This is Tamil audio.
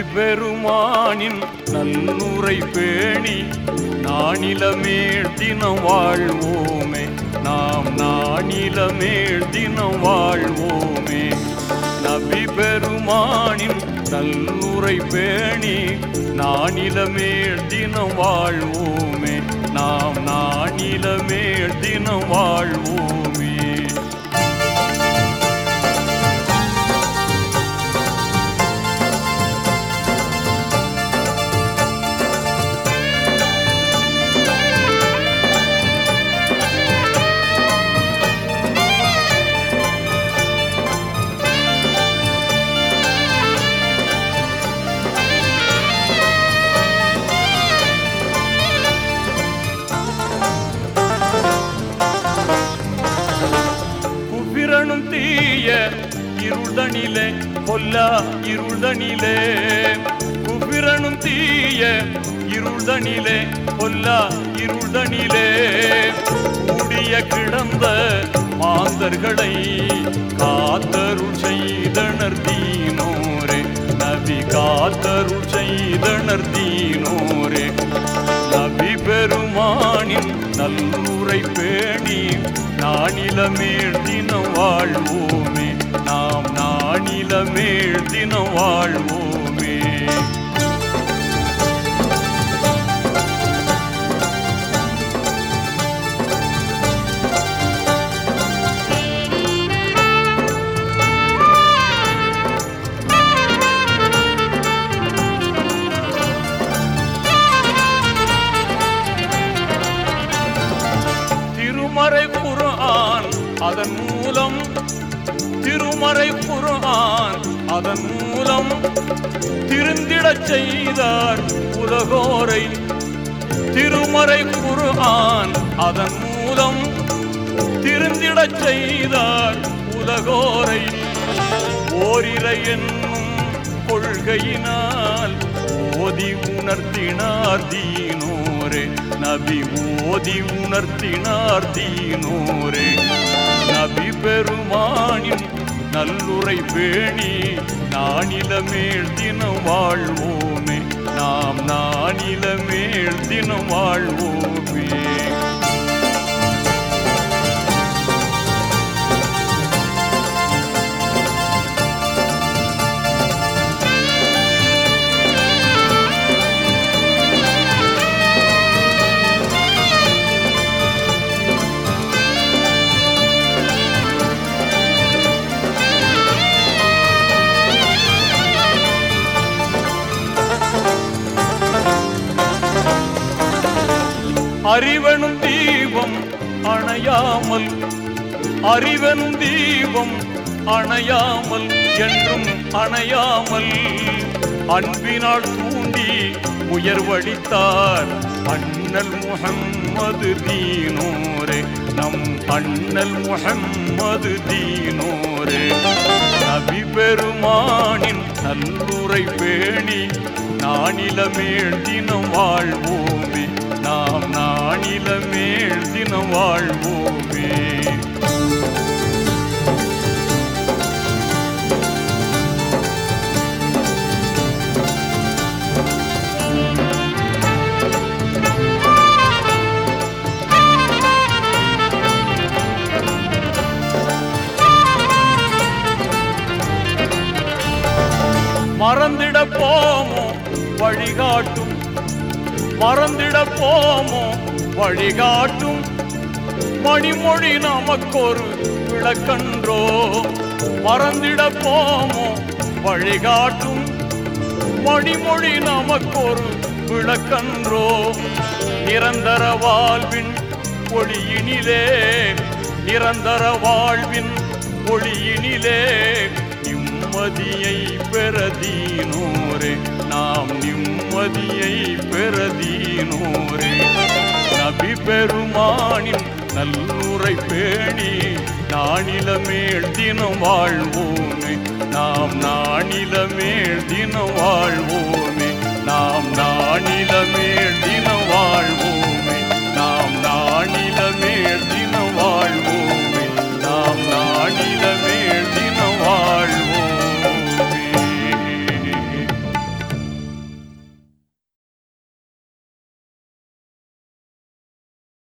பெருமானின் நன்னுரை பேணி நானிலமேல் தினம் வாழ்வோமே. நாம் நானிலமேல் தினம் வாழ்வோமே. நபி பெருமானின் நல்லுரை பேணி நானிலமேல் தினம் வாழ்வோமே. நாம் நானிலமேல் தினம் வாழ்வோம். இருள்தனிலே பொல்லா இருள்தனிலே. குபிரனும் தீய இருள்தனிலே பொல்லா இருள்தனிலே. கூடிய கிடந்த மாந்தர்களை காத்தருள் செய்தனர் தீனோரே. நபி காத்தருள் செய்தனர் தீனோரே. நபி பெருமானின் நல்லுரை பேணி நானிலமேல் தினம் வாழ்வோமே. நானிலமேல் தினம் வாழ்வோமே. திருமறை குர்ஆன் அதன் மூலம் திருமறை குரான் அதன் மூலம் திருந்திடச் செய்தார் உலகோரை. திருமறை குரான் அதன் மூலம் திருந்திடச் செய்தார் உலகோரை. ஓரிரை என்னும் கொள்கையினால் ஓதி உணர்த்தினார் தீனோரே. நபி ஓதி உணர்த்தினார் தீனோரே. பெருமானின் நல்லுரை பேணி நானிலமேல் தினம் வாழ்வோமே. நாம் நானிலமேல் தினம் வாழ்வோமே. அறிவனும் தீபம் அணையாமல் அறிவனும் தீபம் அணையாமல் என்றும் அணையாமல் அன்பினால் தூண்டி உயர்வழித்தார் அண்ணல் முகம்மது தீனோரே. நம் அண்ணல் முகம்மது தீனோரே. நபி பெருமானின் நல்லுரை பேணி நானிலமேல் தினம் வாழ்வோமே. தினம் வாழ்வோமே. மறந்திட போமோ வழிகாட்டும். மறந்திட போமோ வழிகாட்டும். மணிமொழி நமக்கொரு விளக்கன்றோ. மறந்திட போமோ. வழிகாட்டும். மணிமொழி நமக்கொரு விளக்கன்றோ. நிரந்தர வாழ்வின் ஒளியினிலே. நிரந்தர வாழ்வின் ஒளியினிலே. நிம்மதியை பெறதீனோரே. நாம் நிம்மதியை பெறதீனோரே. நபி பெருமானின் நல்லுரை பேணி நாணிலமேல் தினம் வாழ்வோமே. நாம் நாணிலமேல் தினம் வாழ்வோம்.